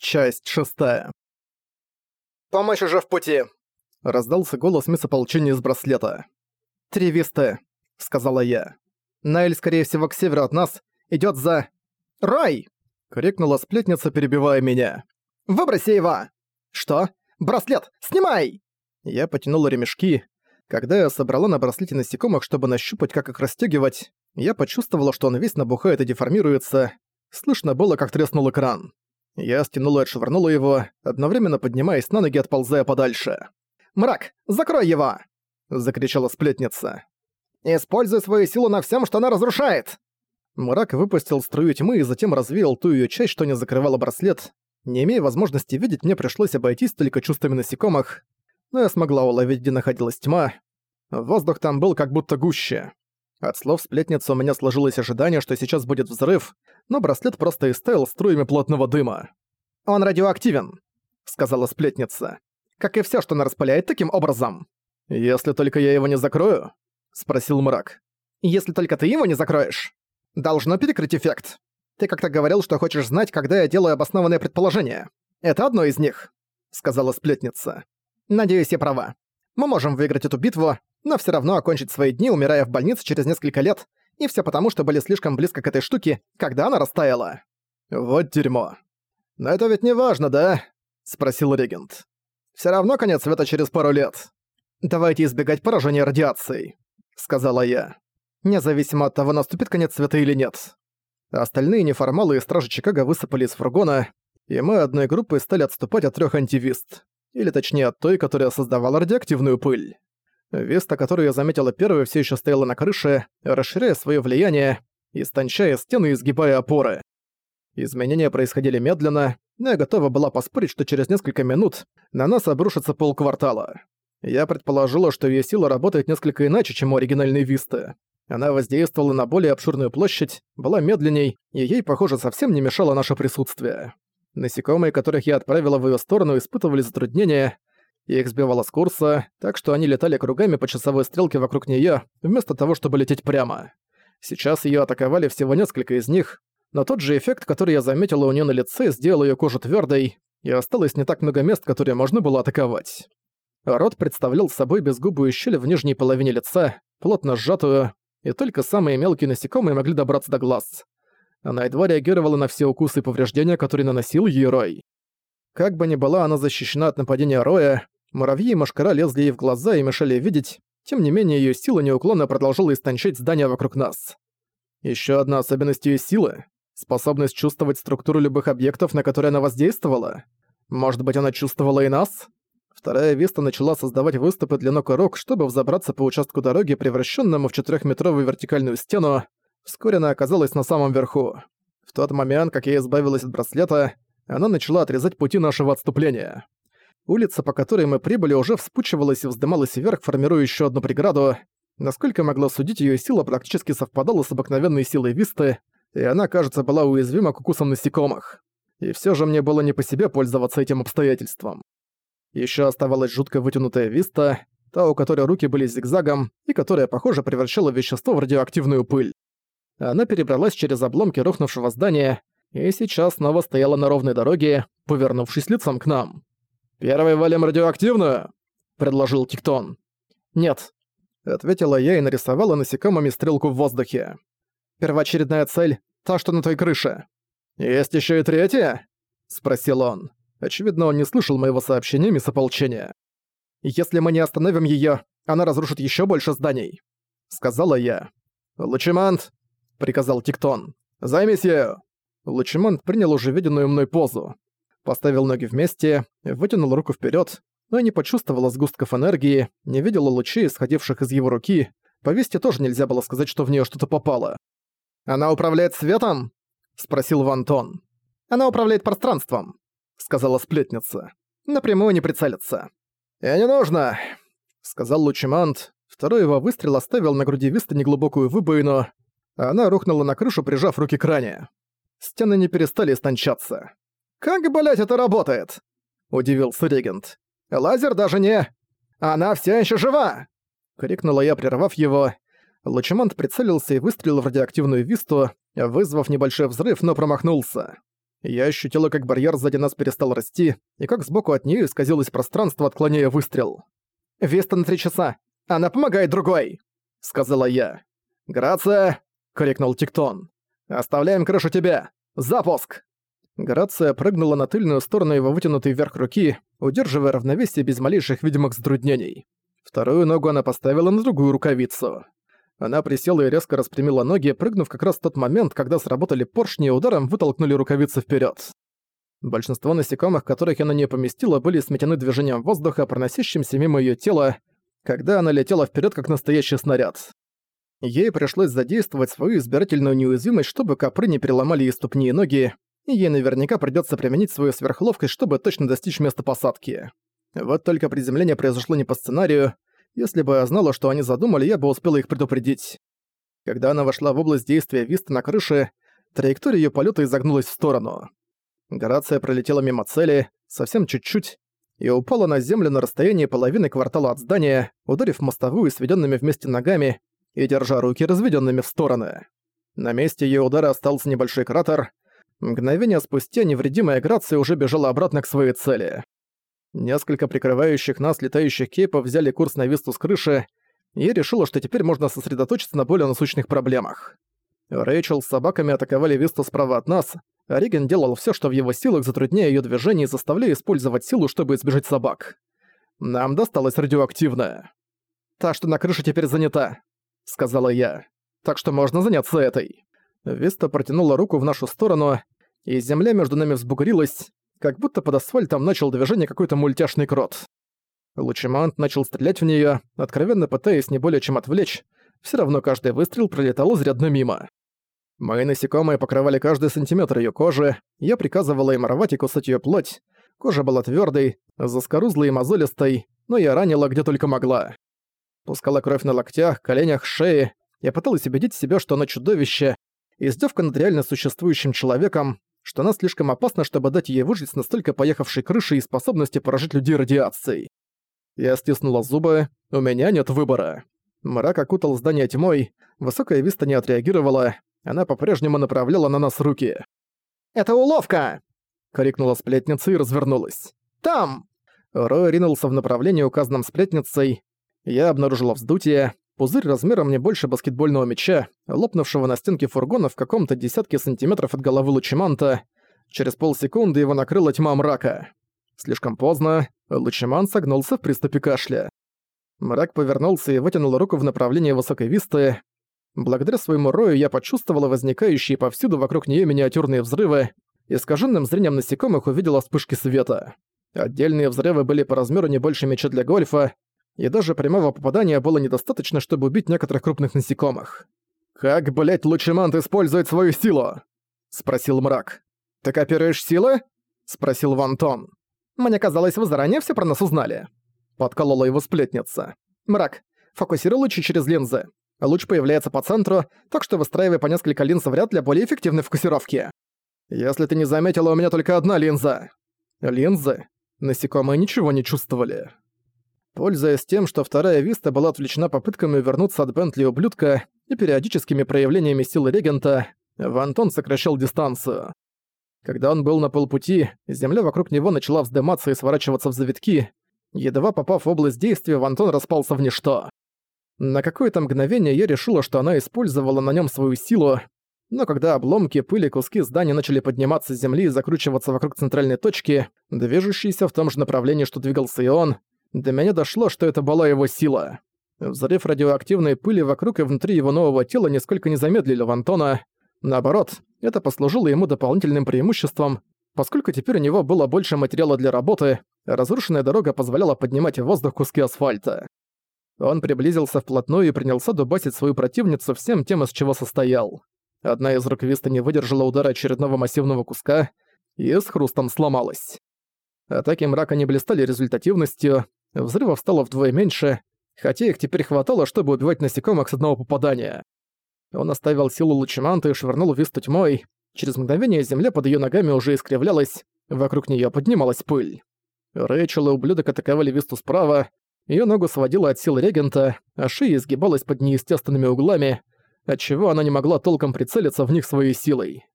Часть шестая. «Помощь уже в пути!» — раздался голос мисс ополчения из браслета. «Три висты», — сказала я. «Наэль, скорее всего, к северу от нас, идёт за...» «Рай!» — крикнула сплетница, перебивая меня. «Выброси его!» «Что? Браслет! Снимай!» Я потянула ремешки. Когда я собрала на браслете насекомых, чтобы нащупать, как их расстёгивать, я почувствовала, что он весь набухает и деформируется. Слышно было, как треснул экран. Я стянула и отшвырнула его, одновременно поднимаясь на ноги, отползая подальше. «Мрак, закрой его!» — закричала сплетница. «Используй свою силу на всем, что она разрушает!» Мрак выпустил струю тьмы и затем развеял ту ее часть, что не закрывала браслет. Не имея возможности видеть, мне пришлось обойтись только чувствами насекомых, но я смогла уловить, где находилась тьма. Воздух там был как будто гуще. От слов сплетницы у меня сложилось ожидание, что сейчас будет взрыв, но браслет просто истаял струями плотного дыма. «Он радиоактивен», — сказала сплетница. «Как и всё, что она распыляет таким образом». «Если только я его не закрою?» — спросил мрак. «Если только ты его не закроешь. Должно перекрыть эффект. Ты как-то говорил, что хочешь знать, когда я делаю обоснованные предположения. Это одно из них», — сказала сплетница. «Надеюсь, я права. Мы можем выиграть эту битву, но всё равно окончить свои дни, умирая в больнице через несколько лет, и всё потому, что были слишком близко к этой штуке, когда она растаяла. Вот дерьмо. Но это ведь не важно, да? спросил регент. Всё равно конец света через пару лет. Давайте избегать поражения радиацией, сказала я. Независимо от того, наступит конец света или нет. Остальные неформалы и стражи Чикаго высыпали из фургона, и мы одной группой стали отступать от трёх антивист. Или точнее от той, которая создавала радиоактивную пыль. Веста, которую я заметила первой, все еще стояла на крыше, расширяя свое влияние, истончая стены и изгибая опоры. Изменения происходили медленно, но я готова была поспорить, что через несколько минут на нас обрушится полквартала. Я предположила, что ее сила работает несколько иначе, чем у оригинальной Висты. Она воздействовала на более обширную площадь, была медленней, и ей, похоже, совсем не мешало наше присутствие. Насекомые, которых я отправила в ее сторону, испытывали затруднения, их сбивало с курса, так что они летали кругами по часовой стрелке вокруг неё, вместо того, чтобы лететь прямо. Сейчас её атаковали всего несколько из них, но тот же эффект, который я заметила у неё на лице, сделал её кожу твёрдой, и осталось не так много мест, которые можно было атаковать. Рот представлял собой безгубую щель в нижней половине лица, плотно сжатую, и только самые мелкие насекомые могли добраться до глаз. Она едва реагировала на все укусы и повреждения, которые наносил ей Рой. Как бы ни была она защищена от нападения Роя, Муравьи и мошкара лезли ей в глаза и мешали видеть, тем не менее её сила неуклонно продолжала истончать здания вокруг нас. Ещё одна особенность её силы — способность чувствовать структуру любых объектов, на которые она воздействовала. Может быть, она чувствовала и нас? Вторая Виста начала создавать выступы для ног и рук, чтобы взобраться по участку дороги, превращенному в четырехметровую вертикальную стену. Вскоре она оказалась на самом верху. В тот момент, как я избавилась от браслета, она начала отрезать пути нашего отступления. Улица, по которой мы прибыли, уже вспучивалась и вздымалась вверх, формируя еще одну преграду. Насколько могла судить, ее сила практически совпадала с обыкновенной силой Висты, и она, кажется, была уязвима к укусам насекомых. И все же мне было не по себе пользоваться этим обстоятельством. Еще оставалась жутко вытянутая Виста, та, у которой руки были зигзагом, и которая, похоже, превращала вещество в радиоактивную пыль. Она перебралась через обломки рухнувшего здания, и сейчас снова стояла на ровной дороге, повернувшись лицом к нам. «Первой валим радиоактивную?» — предложил Тиктон. «Нет», — ответила я и нарисовала насекомыми стрелку в воздухе. «Первоочередная цель — та, что на той крыше». «Есть еще и третья?» — спросил он. Очевидно, он не слышал моего сообщения мисс ополчения. «Если мы не остановим ее, она разрушит еще больше зданий», — сказала я. «Лучемант», — приказал Тиктон, — «займись ею». Лучемант принял уже виденную мной позу поставил ноги вместе, вытянул руку вперед, но не почувствовала сгустков энергии, не видела лучей, исходивших из его руки. По вести тоже нельзя было сказать, что в нее что-то попало. «Она управляет светом?» — спросил Вантон. «Она управляет пространством», — сказала сплетница. «Напрямую не прицелиться». «И не нужно», — сказал Лучимант. Второй его выстрел оставил на груди Виста неглубокую выбоину, а она рухнула на крышу, прижав руки к ране. Стены не перестали истончаться. «Как, блять, это работает?» — удивился регент. «Лазер даже не... Она все еще жива!» — крикнула я, прервав его. Лучемант прицелился и выстрелил в радиоактивную висту, вызвав небольшой взрыв, но промахнулся. Я ощутила, как барьер сзади нас перестал расти, и как сбоку от нее исказилось пространство, отклоняя выстрел. «Веста на три часа! Она помогает другой!» — сказала я. «Грация!» — крикнул Тиктон. «Оставляем крышу тебе! Запуск!» Грация прыгнула на тыльную сторону его вытянутой вверх руки, удерживая равновесие без малейших видимых затруднений. Вторую ногу она поставила на другую рукавицу. Она присела и резко распрямила ноги, прыгнув как раз в тот момент, когда сработали поршни и ударом вытолкнули рукавицы вперед. Большинство насекомых, которых я на нее поместила, были сметены движением воздуха, проносящимся мимо ее тела, когда она летела вперед как настоящий снаряд. Ей пришлось задействовать свою избирательную неуязвимость, чтобы копры не переломали ей ступни и ноги, и ей наверняка придется применить свою сверхловкость, чтобы точно достичь места посадки. Вот только приземление произошло не по сценарию. Если бы я знала, что они задумали, я бы успела их предупредить. Когда она вошла в область действия Виста на крыше, траектория её полёта изогнулась в сторону. Горация пролетела мимо цели, совсем чуть-чуть, и упала на землю на расстоянии половины квартала от здания, ударив мостовую сведёнными вместе ногами и держа руки разведёнными в стороны. На месте её удара остался небольшой кратер. Мгновение спустя невредимая Грация уже бежала обратно к своей цели. Несколько прикрывающих нас летающих кейпов взяли курс на Висту с крыши, и решила, что теперь можно сосредоточиться на более насущных проблемах. Рэйчел с собаками атаковали Висту справа от нас, а Риген делал все, что в его силах, затрудняя ее движение и заставляя использовать силу, чтобы избежать собак. Нам досталось радиоактивное. «Та, что на крыше теперь занята», — сказала я. «Так что можно заняться этой». Виста протянула руку в нашу сторону, и земля между нами взбугрилась, как будто под асфальтом начал движение какой-то мультяшный крот. Лучемант начал стрелять в неё, откровенно пытаясь не более чем отвлечь, всё равно каждый выстрел пролетал изрядно мимо. Мои насекомые покрывали каждый сантиметр её кожи, я приказывала им рвать и кусать её плоть. Кожа была твёрдой, заскорузлой и мозолистой, но я ранила где только могла. Пускала кровь на локтях, коленях, шее. Я пыталась убедить себя, что она чудовище, издевка над реально существующим человеком, что она слишком опасна, чтобы дать ей выжить с настолько поехавшей крышей и способностью поражать людей радиацией. Я стиснула зубы, у меня нет выбора. Мрак окутал здание тьмой, высокая виста не отреагировала, она по-прежнему направляла на нас руки. «Это уловка!» — крикнула сплетница и развернулась. «Там!» Рой ринулся в направлении, указанном сплетницей. Я обнаружила вздутие, пузырь размером не больше баскетбольного мяча, лопнувшего на стенке фургона в каком-то десятке сантиметров от головы Лучеманта. Через полсекунды его накрыла тьма мрака. Слишком поздно, Лучеман согнулся в приступе кашля. Мрак повернулся и вытянул руку в направлении высокой висты. Благодаря своему рою я почувствовала возникающие повсюду вокруг нее миниатюрные взрывы, искаженным зрением насекомых увидела вспышки света. Отдельные взрывы были по размеру не больше мяча для гольфа, и даже прямого попадания было недостаточно, чтобы убить некоторых крупных насекомых. «Как, блять, Лучемант использует свою силу?» — спросил мрак. «Ты копируешь силы?» — спросил Вантон. «Мне казалось, вы заранее все про нас узнали». Подколола его сплетница. «Мрак, фокусируй лучи через линзы. Луч появляется по центру, так что выстраивай по несколько линз в ряд для более эффективной фокусировки. Если ты не заметила, у меня только одна линза». Линзы? Насекомые ничего не чувствовали. Пользуясь тем, что вторая Виста была отвлечена попытками вернуться от Бентли ублюдка и периодическими проявлениями силы регента, Вантон сокращал дистанцию. Когда он был на полпути, земля вокруг него начала вздыматься и сворачиваться в завитки. Едва попав в область действия, Вантон распался в ничто. На какое-то мгновение я решила, что она использовала на нем свою силу, но когда обломки, пыли, куски здания начали подниматься с земли и закручиваться вокруг центральной точки, движущейся в том же направлении, что двигался и он, до меня дошло, что это была его сила. Взрыв радиоактивной пыли вокруг и внутри его нового тела нисколько не замедлили Вантона. Наоборот, это послужило ему дополнительным преимуществом, поскольку теперь у него было больше материала для работы, разрушенная дорога позволяла поднимать в воздух куски асфальта. Он приблизился вплотную и принялся дубасить свою противницу всем тем, из чего состоял. Одна из рук Виста не выдержала удара очередного массивного куска и с хрустом сломалась. Атаки мрака не блистали результативностью, Взрывов стало вдвое меньше, хотя их теперь хватало, чтобы убивать насекомых с одного попадания. Он оставил силу лучеманта и швырнул Висту тьмой. Через мгновение земля под ее ногами уже искривлялась, вокруг нее поднималась пыль. Рэйчел и ублюдок атаковали Висту справа, ее ногу сводила от сил регента, а шея изгибалась под неестественными углами, отчего она не могла толком прицелиться в них своей силой.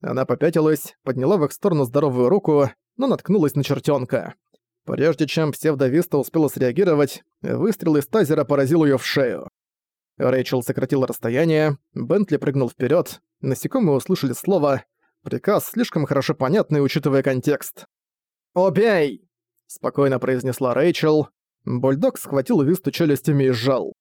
Она попятилась, подняла в их сторону здоровую руку, но наткнулась на чертенка. Прежде чем псевдовиста успела среагировать, выстрел из тазера поразил ее в шею. Рэйчел сократила расстояние, Бентли прыгнул вперед. насекомые услышали слово «приказ, слишком хорошо понятный, учитывая контекст». «Убей!» — спокойно произнесла Рэйчел. Бульдог схватил Висту челюстями и сжал.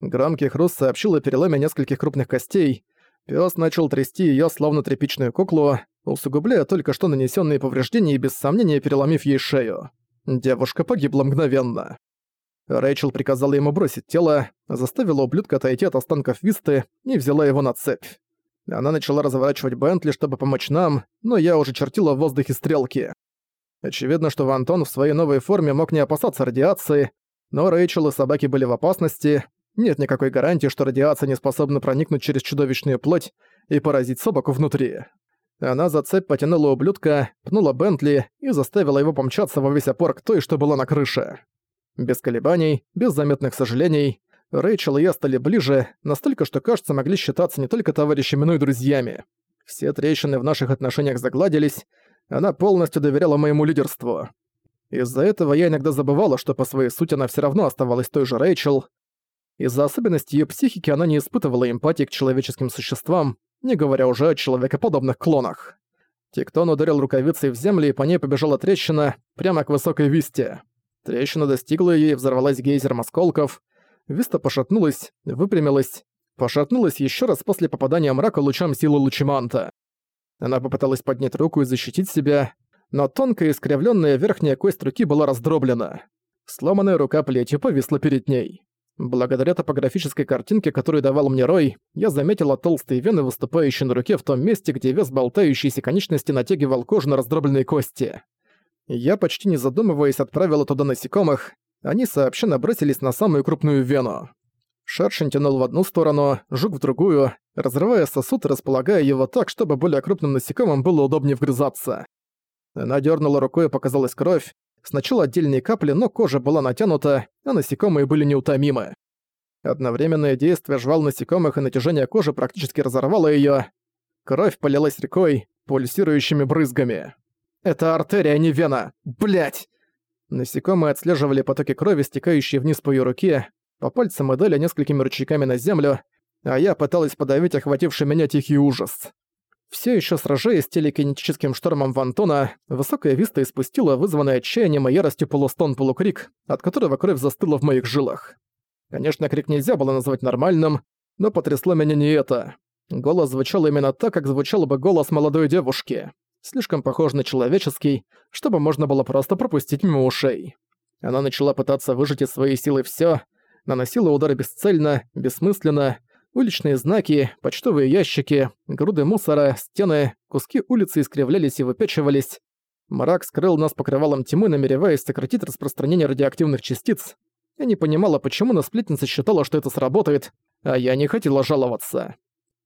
Громкий хруст сообщил о переломе нескольких крупных костей. Пёс начал трясти её словно тряпичную куклу, усугубляя только что нанесённые повреждения и без сомнения переломив ей шею. Девушка погибла мгновенно. Рэйчел приказала ему бросить тело, заставила ублюдка отойти от останков Висты и взяла его на цепь. Она начала разворачивать Бентли, чтобы помочь нам, но я уже чертила в воздухе стрелки. Очевидно, что Вантон в своей новой форме мог не опасаться радиации, но Рэйчел и собаки были в опасности. Нет никакой гарантии, что радиация не способна проникнуть через чудовищную плоть и поразить собаку внутри. Она за цепь потянула ублюдка, пнула Бентли и заставила его помчаться во весь опор к той, что была на крыше. Без колебаний, без заметных сожалений, Рэйчел и я стали ближе, настолько, что, кажется, могли считаться не только товарищами, но и друзьями. Все трещины в наших отношениях загладились, она полностью доверяла моему лидерству. Из-за этого я иногда забывала, что по своей сути она все равно оставалась той же Рэйчел. Из-за особенностей ее психики она не испытывала эмпатии к человеческим существам, не говоря уже о человекоподобных клонах. Тектон ударил рукавицей в землю, и по ней побежала трещина прямо к высокой висте. Трещина достигла её и взорвалась гейзером осколков. Виста пошатнулась, выпрямилась, пошатнулась ещё раз после попадания мрака лучом силы Лучиманта. Она попыталась поднять руку и защитить себя, но тонкая искривлённая верхняя кость руки была раздроблена. Сломанная рука плетью повисла перед ней. Благодаря топографической картинке, которую давал мне Рой, я заметила толстые вены, выступающие на руке в том месте, где вес болтающейся конечности натягивал кожу на раздробленные кости. Я, почти не задумываясь, отправила туда насекомых, они сообща набросились на самую крупную вену. Шершень тянул в одну сторону, жук в другую, разрывая сосуд и располагая его так, чтобы более крупным насекомым было удобнее вгрызаться. Она дернула рукой и показалась кровь, Сначала отдельные капли, но кожа была натянута, а насекомые были неутомимы. Одновременное действие жвал насекомых и натяжение кожи практически разорвало её. Кровь полилась рекой, пульсирующими брызгами. «Это артерия, а не вена! Блять! Насекомые отслеживали потоки крови, стекающие вниз по её руке, по пальцам и дали несколькими ручейками на землю, а я пыталась подавить охвативший меня тихий ужас. Все еще сражаясь с телекинетическим штормом Вантона, высокая виста испустила вызванный отчаянием и яростью полустон-полукрик, от которого кровь застыла в моих жилах. Конечно, крик нельзя было назвать нормальным, но потрясло меня не это. Голос звучал именно так, как звучал бы голос молодой девушки. Слишком похож на человеческий, чтобы можно было просто пропустить мимо ушей. Она начала пытаться выжать из своей силы всё, наносила удары бесцельно, бессмысленно, Уличные знаки, почтовые ящики, груды мусора, стены, куски улицы искривлялись и выпечивались. Мрак скрыл нас покрывалом тьмы, намереваясь сократить распространение радиоактивных частиц. Я не понимала, почему на сплетница считала, что это сработает, а я не хотела жаловаться.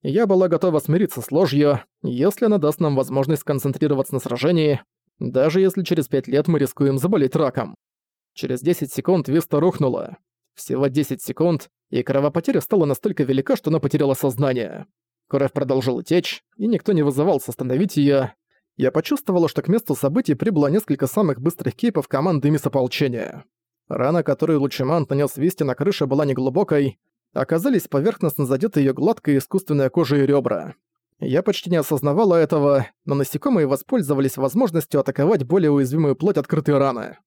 Я была готова смириться с ложью, если она даст нам возможность сконцентрироваться на сражении, даже если через пять лет мы рискуем заболеть раком. Через 10 секунд Виста рухнула. Всего 10 секунд, и кровопотеря стала настолько велика, что она потеряла сознание. Кровь продолжила течь, и никто не вызывался остановить её. Я почувствовала, что к месту событий прибыло несколько самых быстрых кейпов команды мисс ополчения. Рана, которую Лучемант нанес Висте на крыше, была неглубокой. Оказались поверхностно задеты её гладкая искусственная кожа и ребра. Я почти не осознавала этого, но насекомые воспользовались возможностью атаковать более уязвимую плоть открытой раны.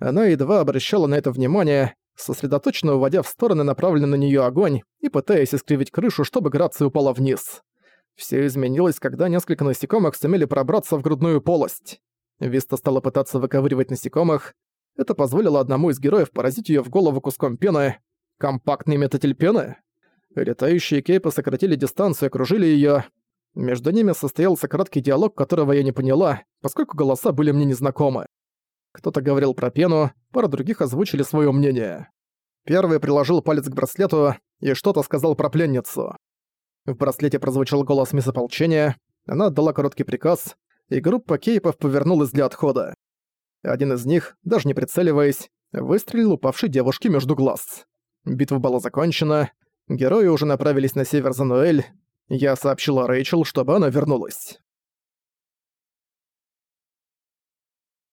Она едва обращала на это внимание, сосредоточенно уводя в стороны направленный на нее огонь и пытаясь искривить крышу, чтобы Грация упала вниз. Все изменилось, когда несколько насекомых сумели пробраться в грудную полость. Виста стала пытаться выковыривать насекомых. Это позволило одному из героев поразить ее в голову куском пены. Компактный метатель пены? Летающие кейпы сократили дистанцию и окружили ее. Между ними состоялся краткий диалог, которого я не поняла, поскольку голоса были мне незнакомы. Кто-то говорил про пену, пара других озвучили свое мнение. Первый приложил палец к браслету и что-то сказал про пленницу. В браслете прозвучал голос мисс ополчения, она отдала короткий приказ, и группа кейпов повернулась для отхода. Один из них, даже не прицеливаясь, выстрелил упавшей девушке между глаз. Битва была закончена, герои уже направились на север за Ноэль, я сообщила Рэйчел, чтобы она вернулась.